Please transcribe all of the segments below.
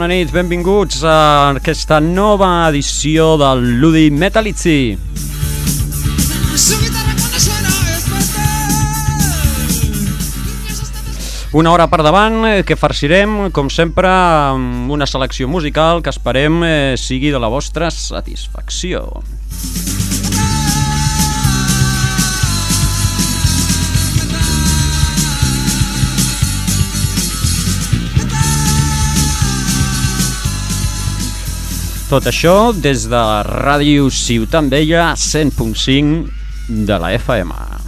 Bona nit, benvinguts a aquesta nova edició del Ludi Metalizzi. Una hora per davant eh, que farcirem, com sempre, amb una selecció musical que esperem eh, sigui de la vostra satisfacció. Tot això des de Ràdio Ciutat Vella 100.5 de la FM.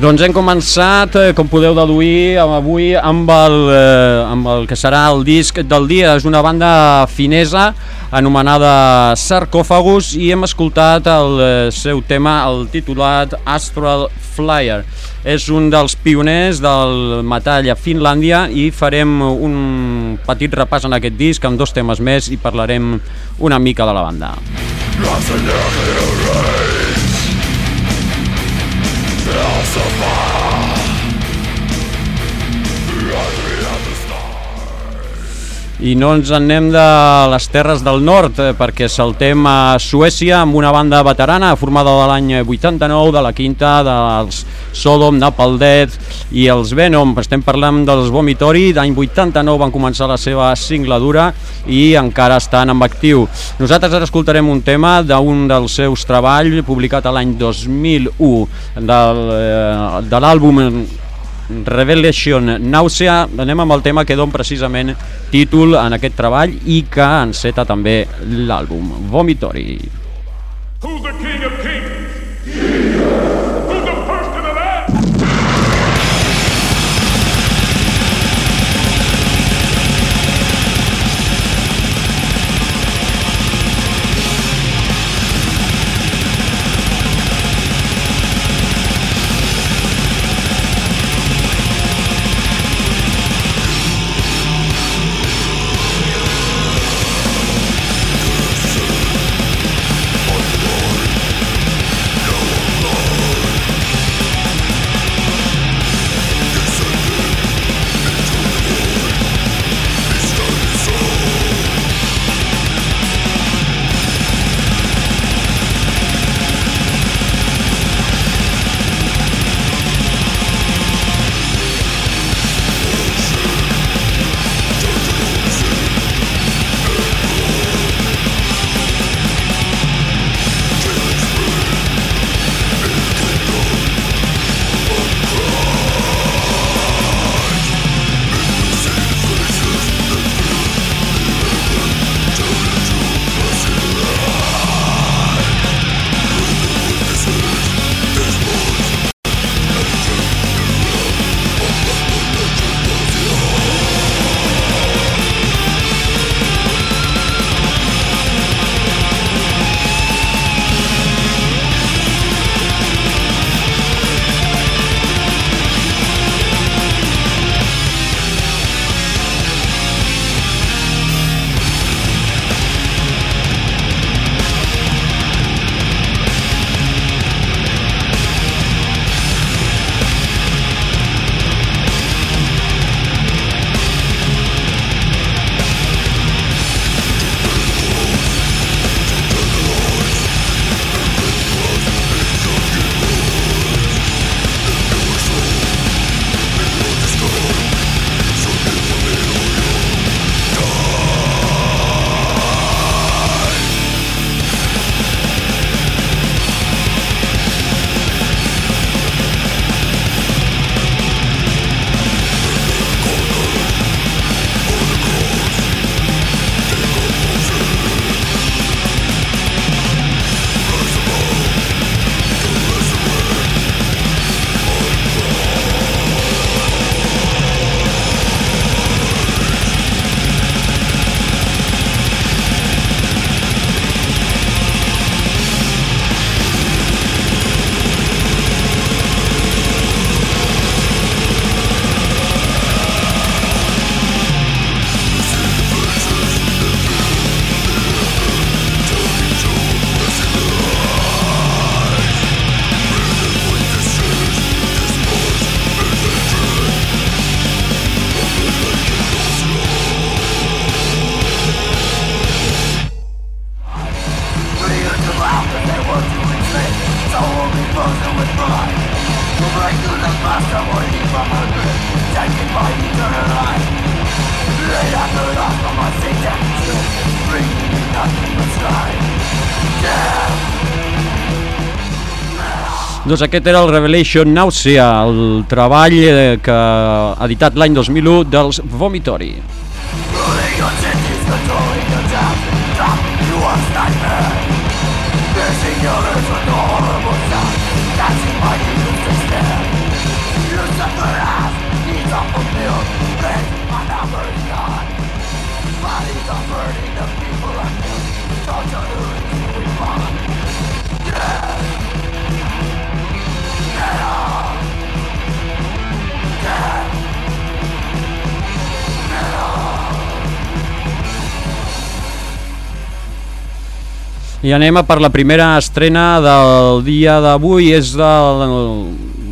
Doncs hem començat, eh, com podeu deduir, amb- avui amb el, eh, amb el que serà el disc del dia. És una banda finesa anomenada Sarcòfagus i hem escoltat el eh, seu tema, el titulat Astral Flyer. És un dels pioners del metall a Finlàndia i farem un petit repàs en aquest disc amb dos temes més i parlarem una mica de la banda. Filosofar I no ens en anem de les terres del nord eh, perquè saltem a Suècia amb una banda veterana formada de l'any 89 de la quinta dels Sodom, Napalm Death i els Venom. Estem parlant dels Vomitori, d'any 89 van començar la seva singladura i encara estan en actiu. Nosaltres ara escoltarem un tema d'un dels seus treballs publicat l'any 2001 del, eh, de l'àlbum Revelation Nàusea, anem amb el tema que don precisament títol en aquest treball i que enceta també l'àlbum Vomitori. Who's the king Doncs aquest era el Revelation Nausea, el treball eh, que ha editat l'any 2001 dels Vomitori. I anem a per la primera estrena del dia d'avui, és del,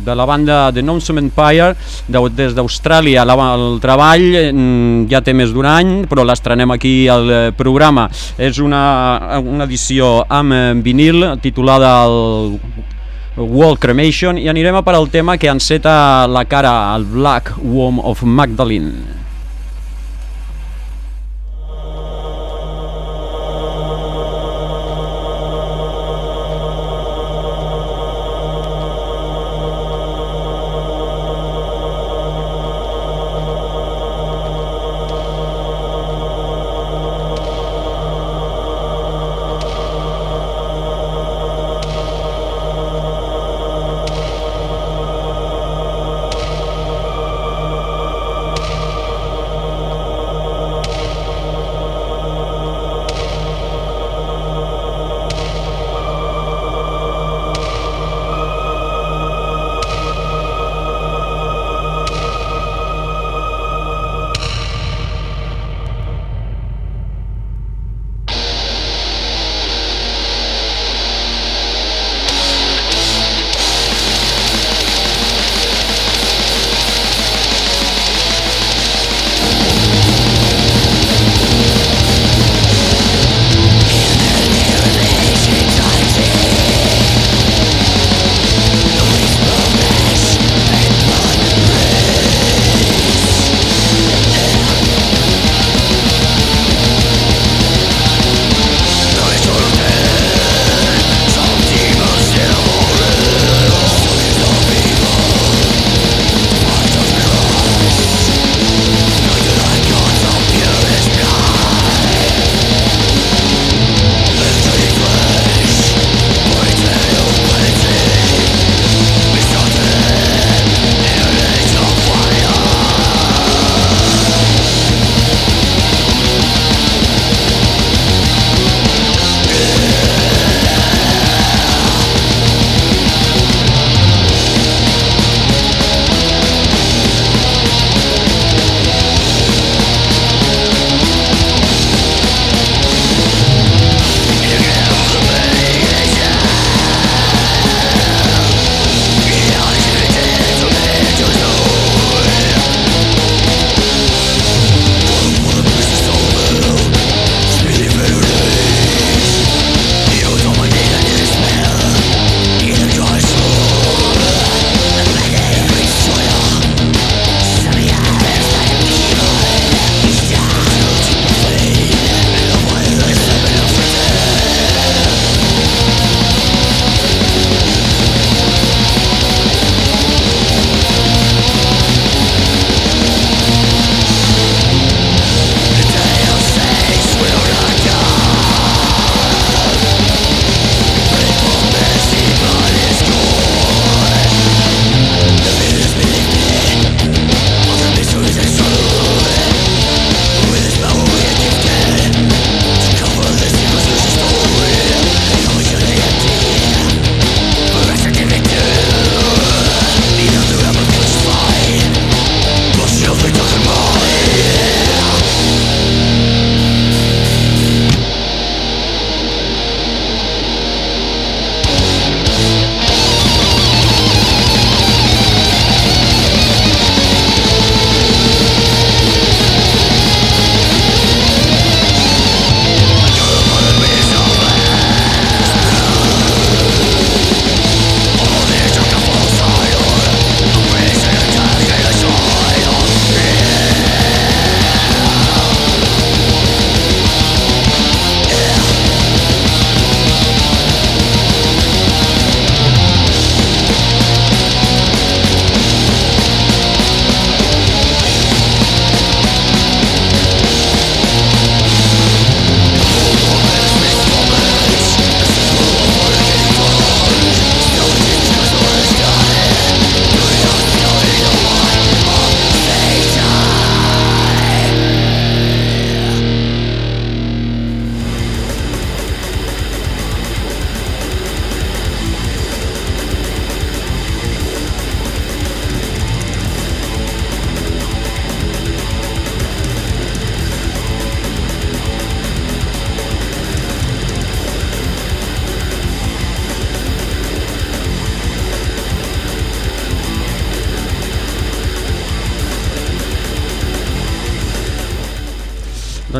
de la banda The Nonsense Empire, de, des d'Austràlia. El treball mm, ja té més d'un any, però l'estrenem aquí al eh, programa. És una, una edició amb eh, vinil titulada el World Cremation i anirem a per al tema que enceta la cara al Black Womb of Magdalene.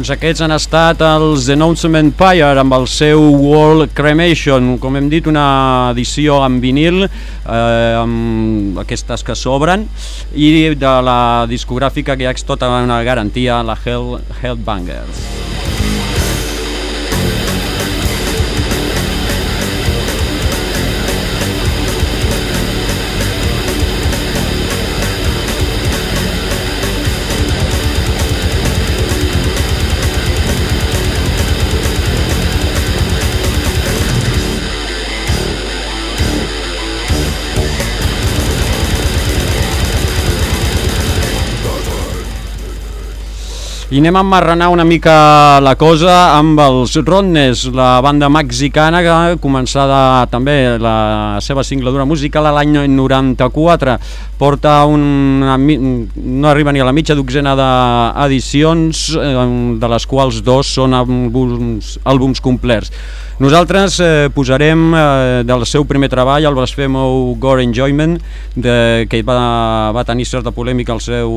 Doncs aquests han estat els Announcement Empire amb el seu World Cremation, com hem dit, una edició en vinil, eh, amb aquestes que s'obren, i de la discogràfica que ja és tota una garantia, la Hell, Hellbangers. I anem a emmarrenar una mica la cosa amb els Rodness, la banda mexicana que començada també la seva singladura musical a l'any 94. Porta una, no arriba ni a la mitja dotzena d'edicions, eh, de les quals dos són àlbums, àlbums complets. Nosaltres eh, posarem eh, del seu primer treball, el Blasphemo Gore Enjoyment, de, que va, va tenir certa polèmica al seu,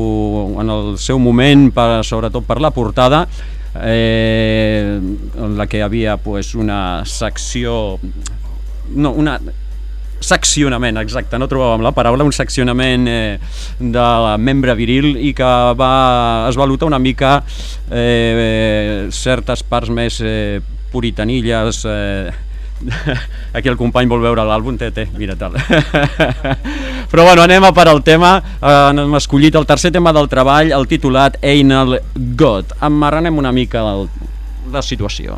en el seu moment, per, sobretot per la portada, eh, en la que hi havia pues, una secció... No, una, seccionament, exacte, no trobàvem la paraula, un seccionament eh, de la membre viril i que va esvalutar una mica eh, certes parts més eh, puritanilles eh, aquí el company vol veure l'àlbum, té, té, mira tal. Però bueno, anem a per al tema, eh, hem escollit el tercer tema del treball, el titulat Anal God. Emmarranem una mica la situació.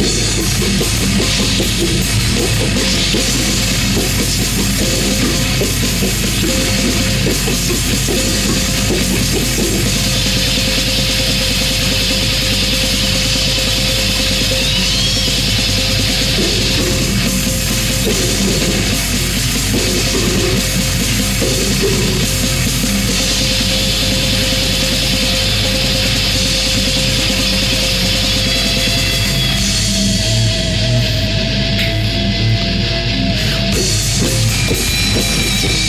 Over. Over. Thank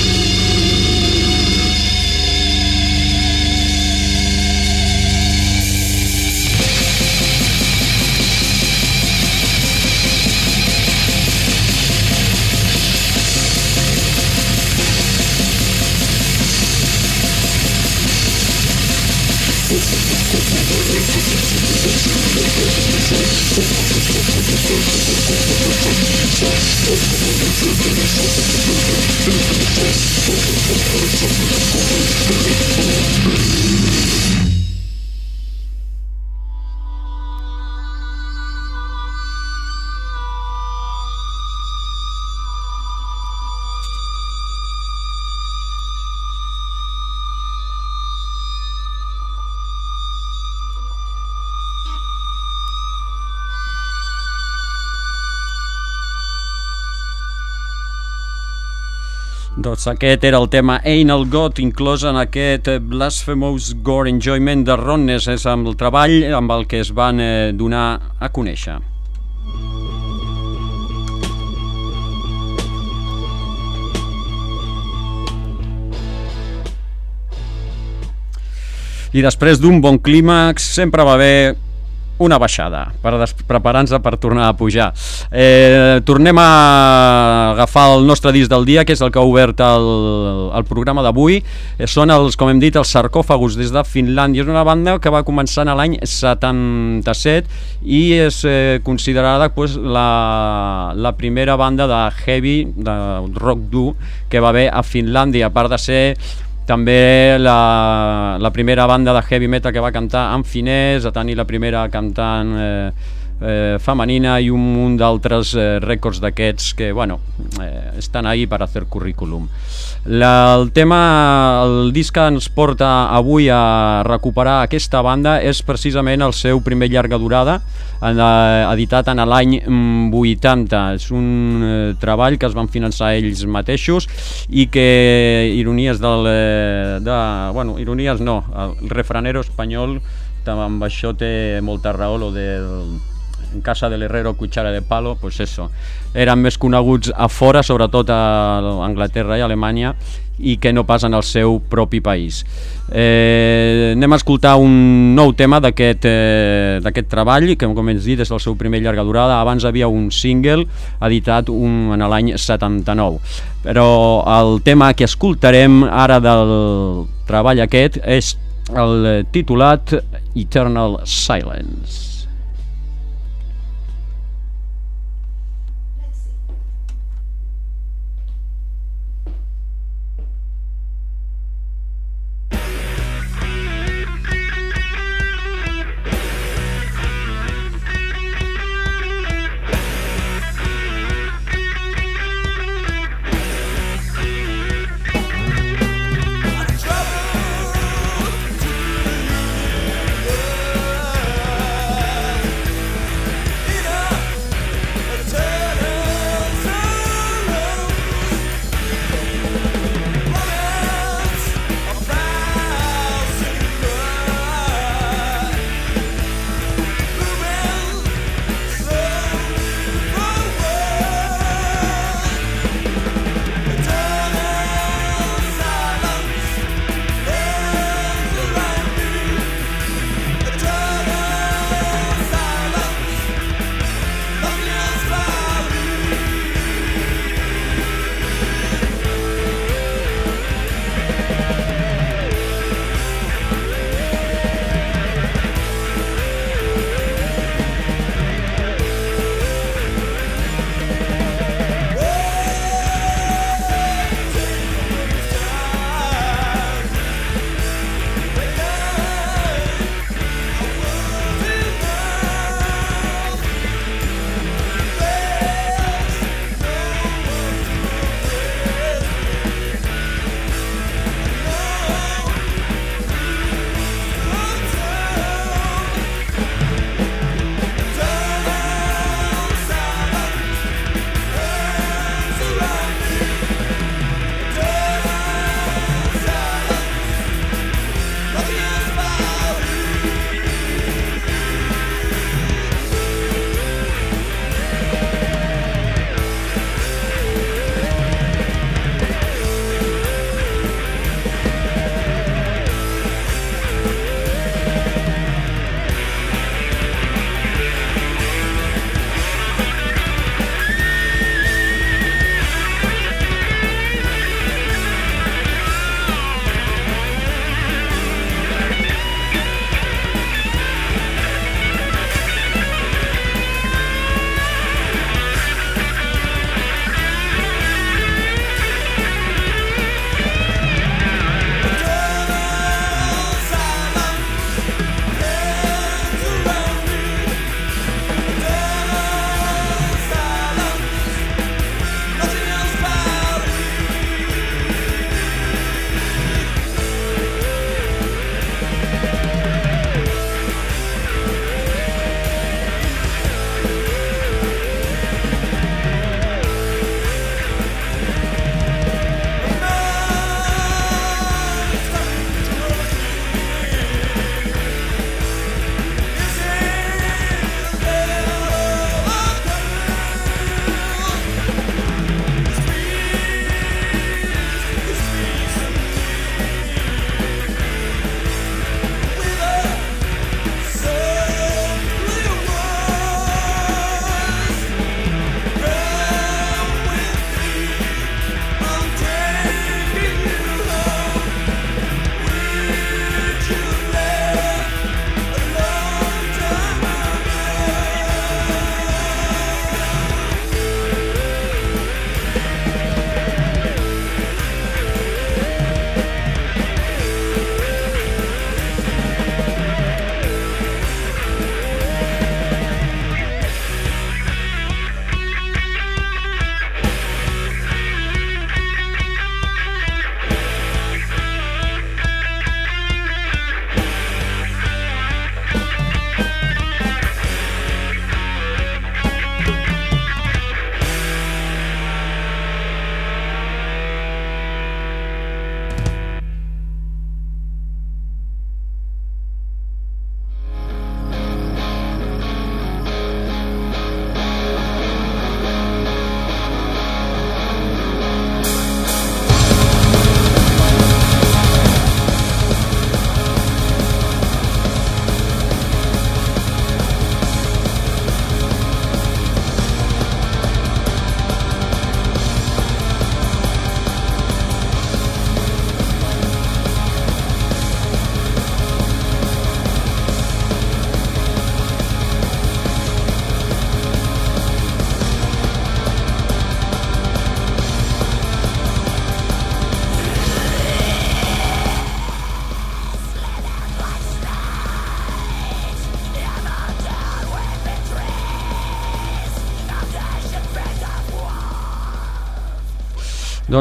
Thank you. Doncs aquest era el tema Anal God, inclòs en aquest Blasphemous Gore Enjoyment de Ronnes, és amb el treball amb el que es van eh, donar a conèixer. I després d'un bon clímax sempre va haver una baixada per preparar-nos per tornar a pujar. Eh, tornem a agafar el nostre disc del dia, que és el que ha obert el, el programa d'avui. Eh, són els, com hem dit, els sarcòfagos des de Finlàndia. És una banda que va començar en l'any 77 i és eh, considerada pues, la, la primera banda de heavy, de rock dur, que va haver a Finlàndia, a part de ser també la, la primera banda de heavy metal que va cantar en finès, a tenir la primera cantant eh, eh, femenina i un munt d'altres eh, rècords d'aquests que, bueno, eh, estan ahí per fer currículum. La, el tema, el disc que ens porta avui a recuperar aquesta banda és precisament el seu primer llarga durada, eh, editat en l'any mm, 80. És un eh, treball que es van finançar ells mateixos i que, ironies del... Eh, de, bueno, ironies no, el refranero espanyol amb això té molta raó, lo del en casa del herrero cuchara de palo, pues eso. Eren més coneguts a fora, sobretot a Anglaterra i Alemanya, i que no pas en el seu propi país. Eh, anem a escoltar un nou tema d'aquest eh, treball, que com hem dit és el seu primer llarga durada. Abans havia un single editat un, en l'any 79. Però el tema que escoltarem ara del treball aquest és el titulat Eternal Silence.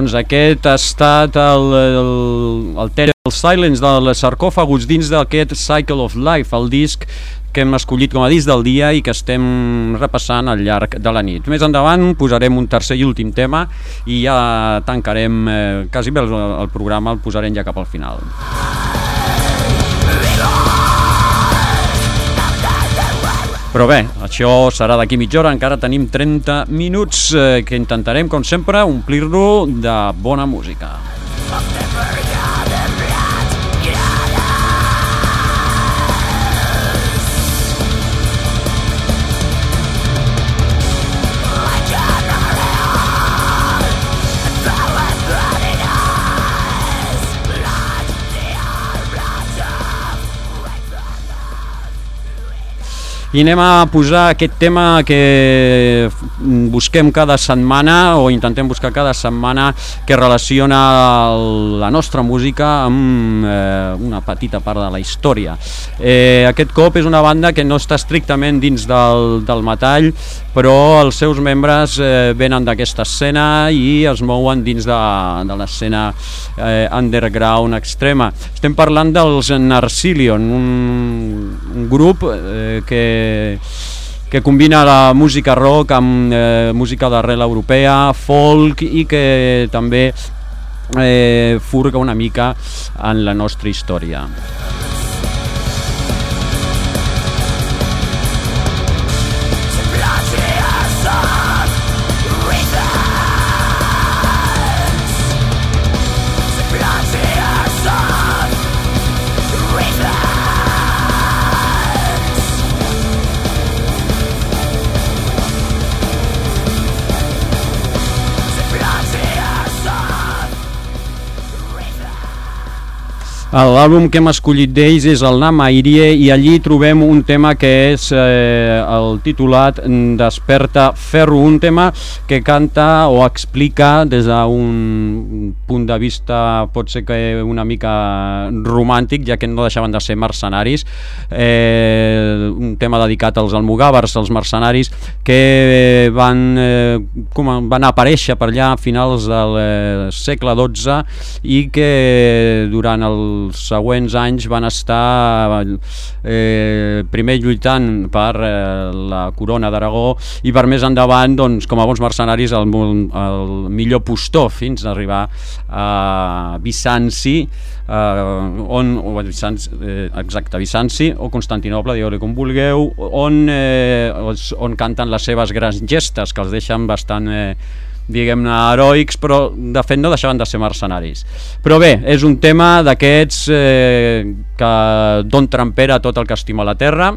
Doncs aquest ha estat el, el, el Terrible Silence dels sarcòfagus dins d'aquest Cycle of Life, el disc que hem escollit com a disc del dia i que estem repassant al llarg de la nit. Més endavant posarem un tercer i últim tema i ja tancarem, eh, quasi bé el, el programa el posarem ja cap al final. Però bé, això serà d'aquí mitja hora, encara tenim 30 minuts eh, que intentarem, com sempre, omplir-lo de bona música. I anem a posar aquest tema que busquem cada setmana o intentem buscar cada setmana que relaciona el- la nostra música amb eh, una petita part de la història. Eh, aquest cop és una banda que no està estrictament dins del, del metall, però els seus membres eh, venen d'aquesta escena i es mouen dins de, de l'escena eh, underground extrema. Estem parlant dels Narcilion, un, un grup eh, que que combina la música rock amb eh, música d'arrel europea, folk i que també eh, furga una mica en la nostra història. L'àlbum que hem escollit d'ells és el Nama Irie i allí trobem un tema que és eh, el titulat Desperta Ferro, un tema que canta o explica des d'un punt de vista pot ser que una mica romàntic, ja que no deixaven de ser mercenaris, eh, un tema dedicat als almogàvers, als mercenaris que van, eh, com, van aparèixer per allà a finals del eh, segle XII i que durant els següents anys van estar eh, primer lluitant per eh, la corona d'Aragó i per més endavant, doncs, com a bons mercenaris, el, el millor postor fins a arribar a Bizanci, eh, on, o Bizanci, eh, exacte, Bizanci o Constantinople, digueu-li com vulgueu, on, eh, on canten les seves grans gestes, que els deixen bastant... Eh, diguem-ne, heroics, però de fet no deixaven de ser mercenaris. Però bé, és un tema d'aquests eh, que don trampera tot el que estima la terra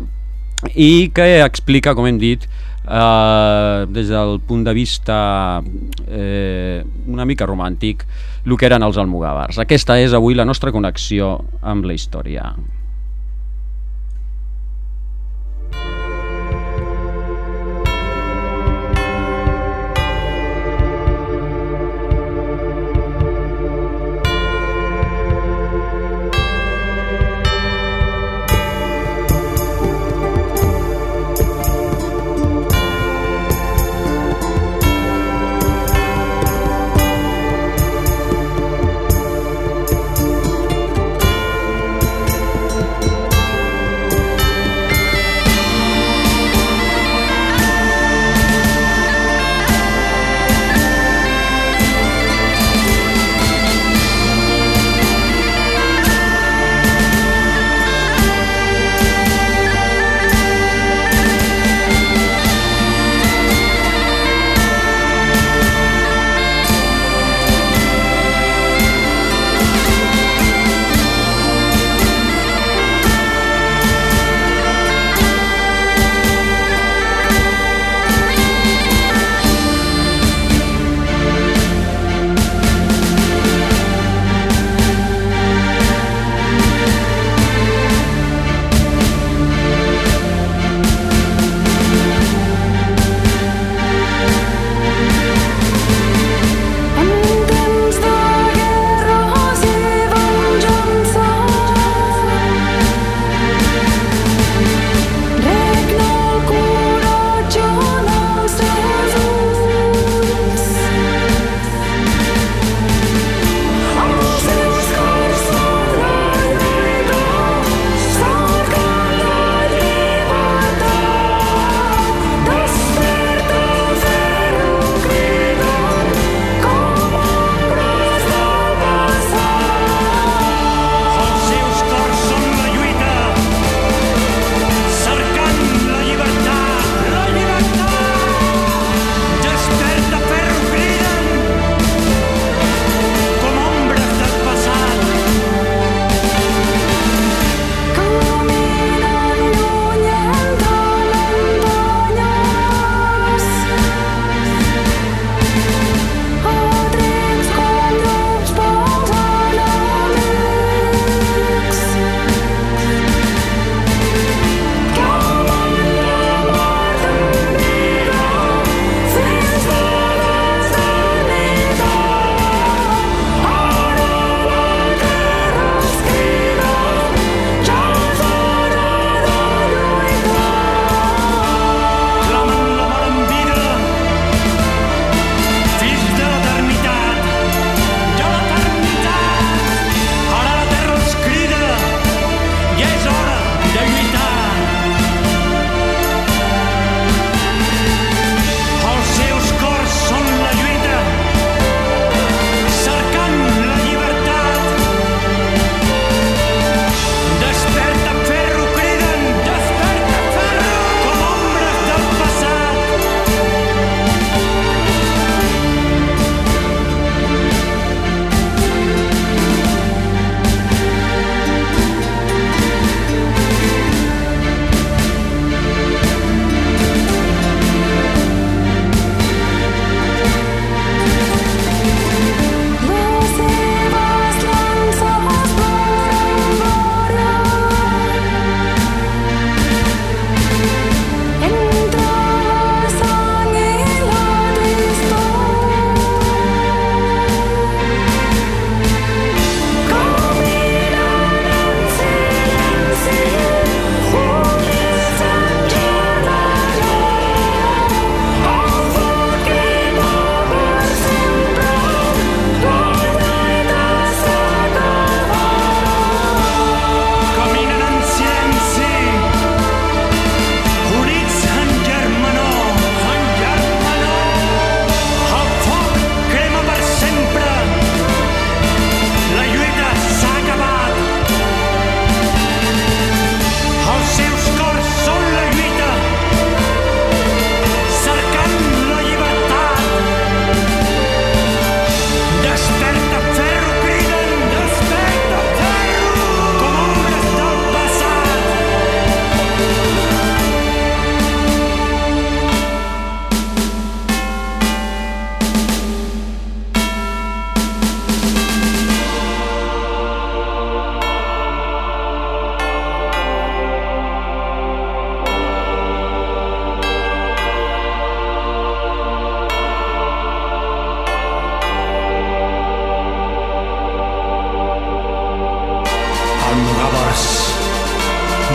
i que explica, com hem dit, eh, des del punt de vista eh, una mica romàntic, el que eren els almogàvers. Aquesta és avui la nostra connexió amb la història.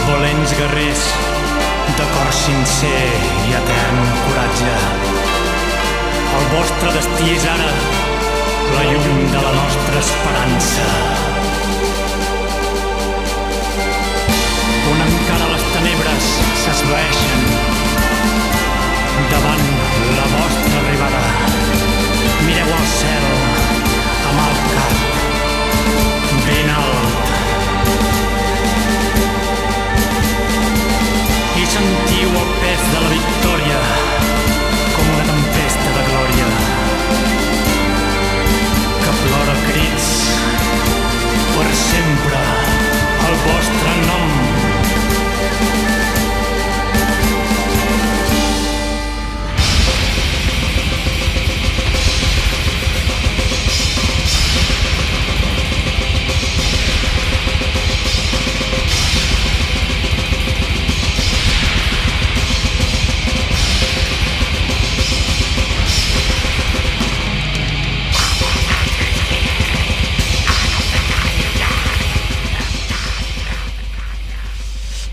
Volents guerrers, de cor sincer i etern coratge. El vostre destí és ara la llum de la nostra esperança. On encara les tenebres s'esvaeixen davant la vostra arribada. Mireu al cel de la victòria com una tempesta de glòria que plora crits per sempre el vostre nom.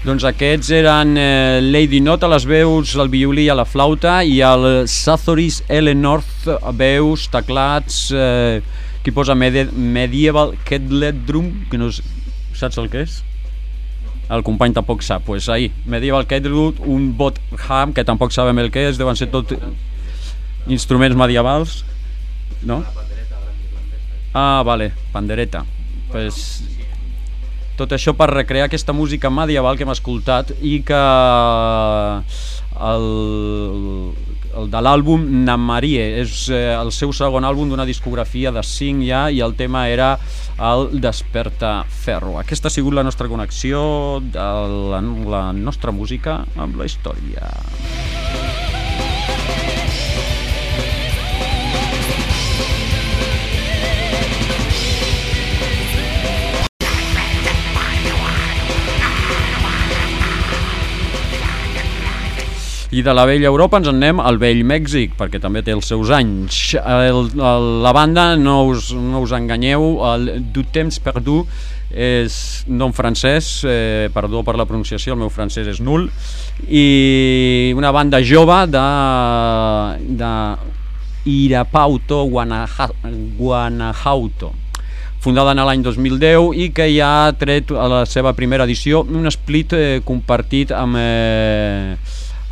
Doncs aquests eren eh, Lady Not a les veus, el violí a la flauta i el Sathoris L. North a veus, teclats, eh, qui posa medi Medieval Kedlet Drum, que no s- saps el que és? El company tampoc sap, pues ahí, Medieval Kedlet, un bot ham, que tampoc sabem el que és, deuen ser tot instruments medievals, no? Ah, vale, pandereta. Pues, tot això per recrear aquesta música medieval que hem escoltat i que el, el de l'àlbum Namarie és eh, el seu segon àlbum d'una discografia de 5 ja i el tema era el Desperta Ferro. Aquesta ha sigut la nostra connexió de la, la nostra música amb la història. I de la vella Europa ens en anem al vell Mèxic, perquè també té els seus anys. El, el, la banda, no us, no us enganyeu, el Du Temps Perdu és nom francès, eh, perdó per la pronunciació, el meu francès és nul, i una banda jove de, de Irapauto, Guanaja, Guanajuato fundada en l'any 2010 i que ja ha tret a la seva primera edició un split eh, compartit amb, eh,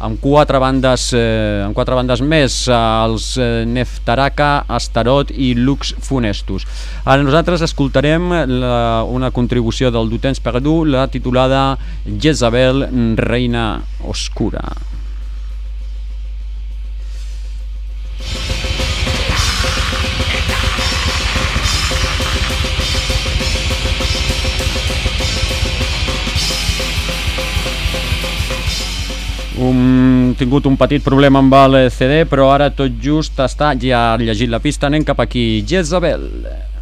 amb quatre bandes eh, amb quatre bandes més eh, els eh, Neftaraka, Astarot i Lux Funestus. Ara nosaltres escoltarem la, una contribució del Dutens Perdu la titulada Jezabel, Reina Oscura un, tingut un petit problema amb el CD, però ara tot just està ja llegit la pista, anem cap aquí. Jezabel.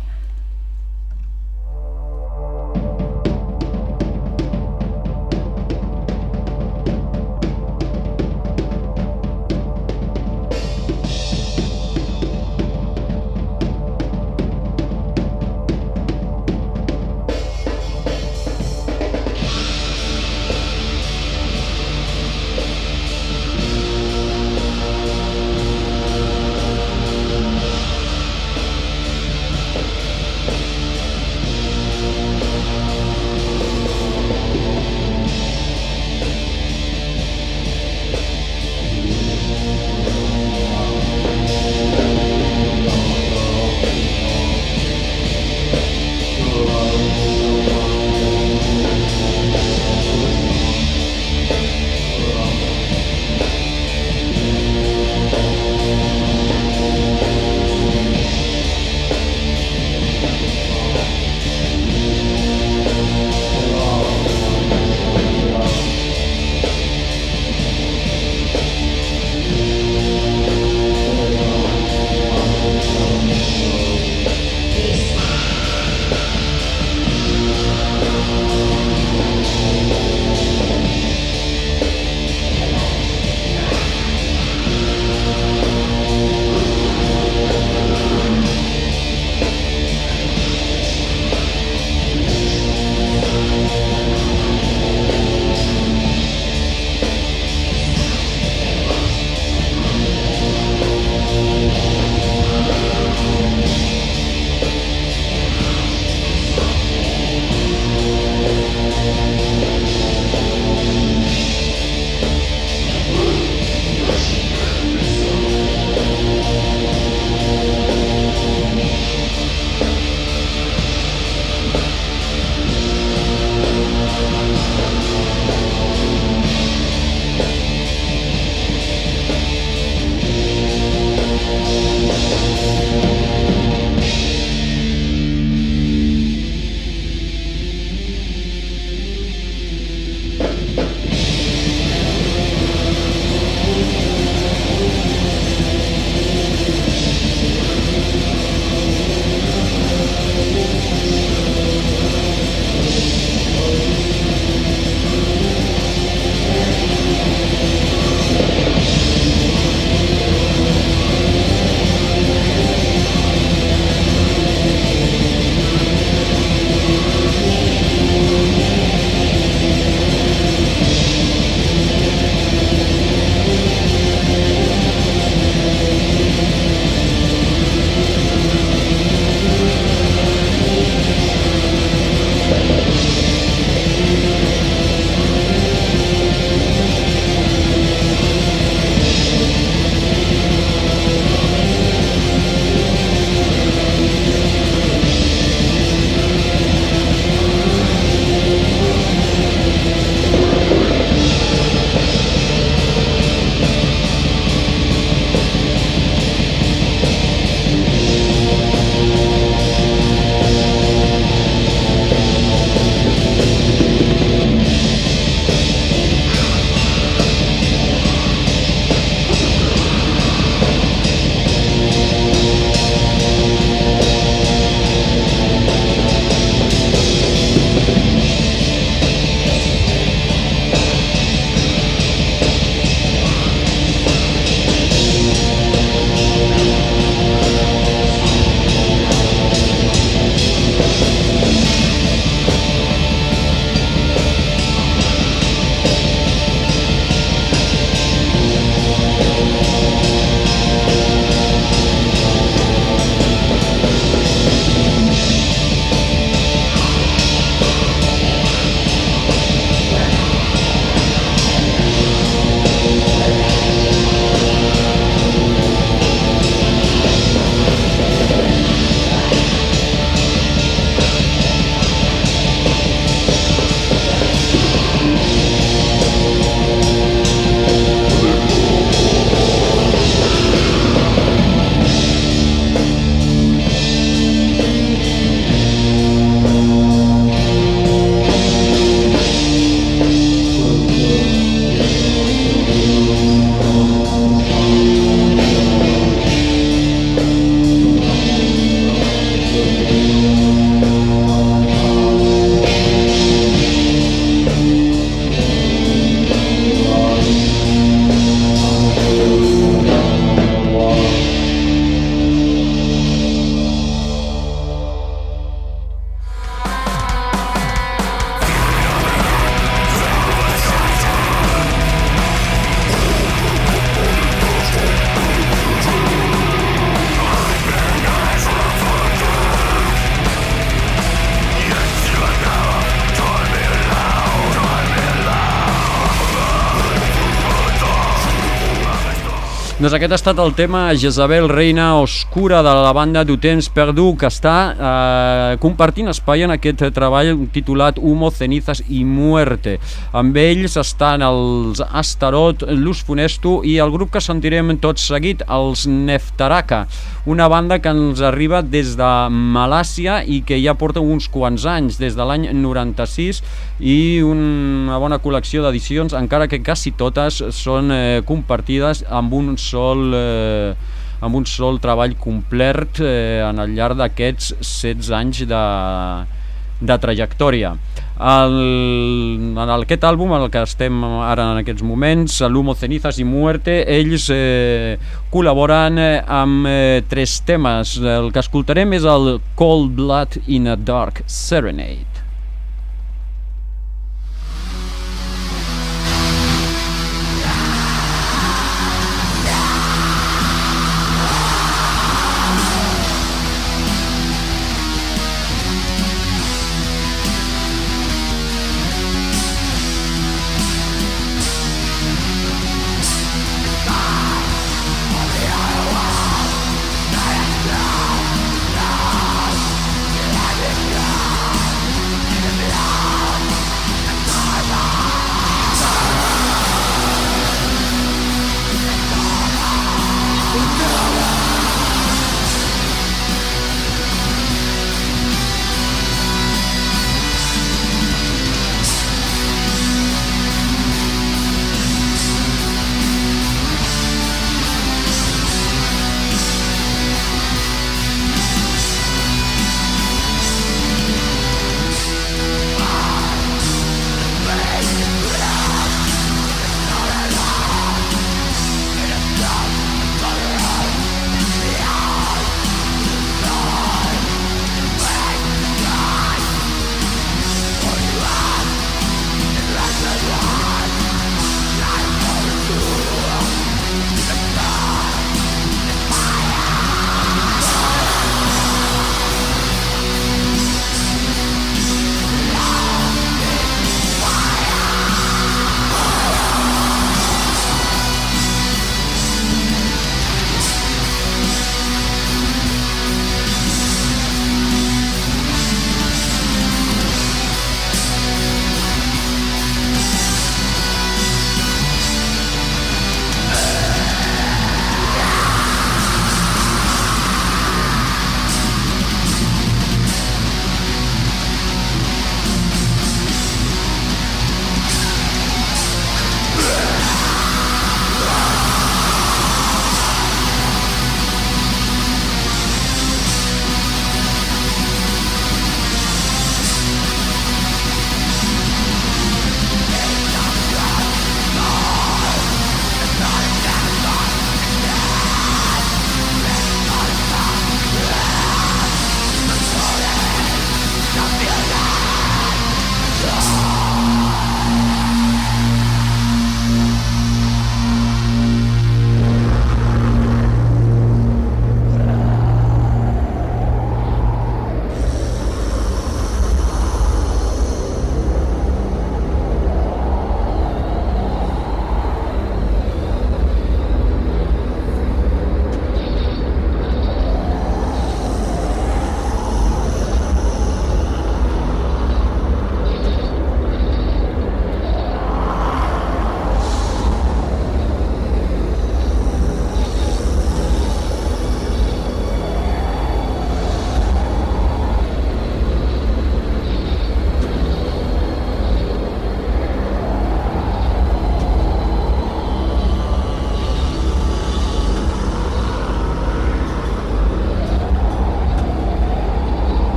Doncs aquest ha estat el tema Jezabel, reina oscura de la banda du temps perdu que està eh, compartint espai en aquest treball titulat Humo, cenizas i muerte. Amb ells estan els Astarot, Luz Funesto i el grup que sentirem tot seguit, els Neftaraka, una banda que ens arriba des de Malàcia i que ja porta uns quants anys, des de l'any 96 i una bona col·lecció d'edicions, encara que quasi totes són eh, compartides amb un sol eh, amb un sol treball complet eh, en el llarg d'aquests 16 anys de, de trajectòria. El, en aquest àlbum, en el que estem ara en aquests moments, l'Humo, Cenizas i Muerte, ells eh, col·laboren eh, amb eh, tres temes. El que escoltarem és el Cold Blood in a Dark Serenade.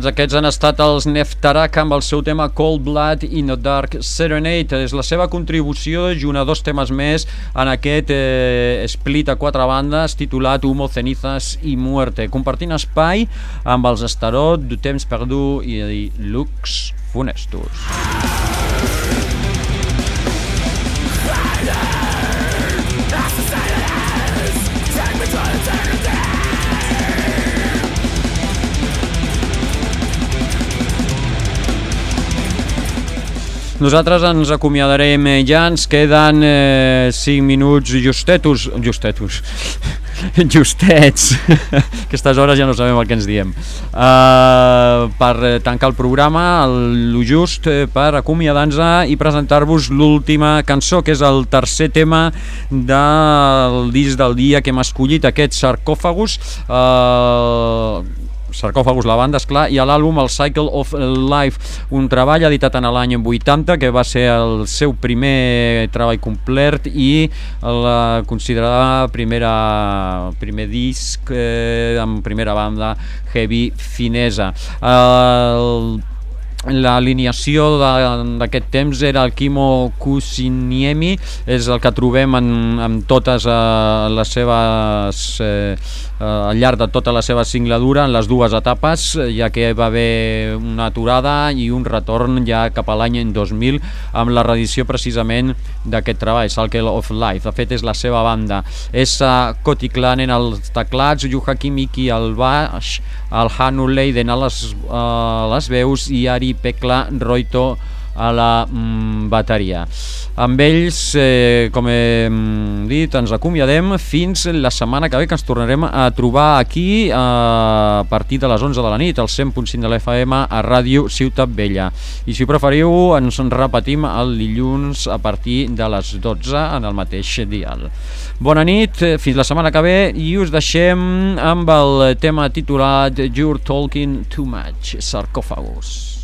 Doncs aquests han estat els Neftarak amb el seu tema Cold Blood in a Dark Serenade. És la seva contribució junt a dos temes més en aquest eh, split a quatre bandes titulat Humo, Cenizas i Muerte, compartint espai amb els Estarot, Du Temps Perdu i Lux Funestus. Nosaltres ens acomiadarem eh, ja, ens queden eh, 5 minuts justetos, justetos, justets, aquestes hores ja no sabem el que ens diem, uh, per eh, tancar el programa, el, just eh, per acomiadar-nos i presentar-vos l'última cançó, que és el tercer tema del disc del dia que hem escollit, aquest sarcòfagus, uh, sarcòfagus la banda, esclar, i a l'àlbum el Cycle of Life, un treball editat en l'any 80 que va ser el seu primer treball complet i la considerada primera primer disc eh, amb primera banda heavy finesa. El l'alineació d'aquest temps era el Kimo Kusiniemi és el que trobem en, en totes eh, les seves eh, eh, al llarg de tota la seva singladura en les dues etapes, eh, ja que va haver una aturada i un retorn ja cap a l'any 2000 amb la reedició precisament d'aquest treball, Cycle of Life. De fet, és la seva banda. És uh, Koti Klanen als teclats, Yuha Kimiki al baix, el Hanu Leiden a les, a les veus i Ari Pekla Roito a la mm, bateria. Amb ells, eh, com hem dit, ens acomiadem fins la setmana que ve, que ens tornarem a trobar aquí eh, a partir de les 11 de la nit, al 100.5 de l'FM a Ràdio Ciutat Vella. I si preferiu, ens en repetim el dilluns a partir de les 12 en el mateix dial. Bona nit, eh, fins la setmana que ve i us deixem amb el tema titulat You're Talking Too Much, Sarcòfagos.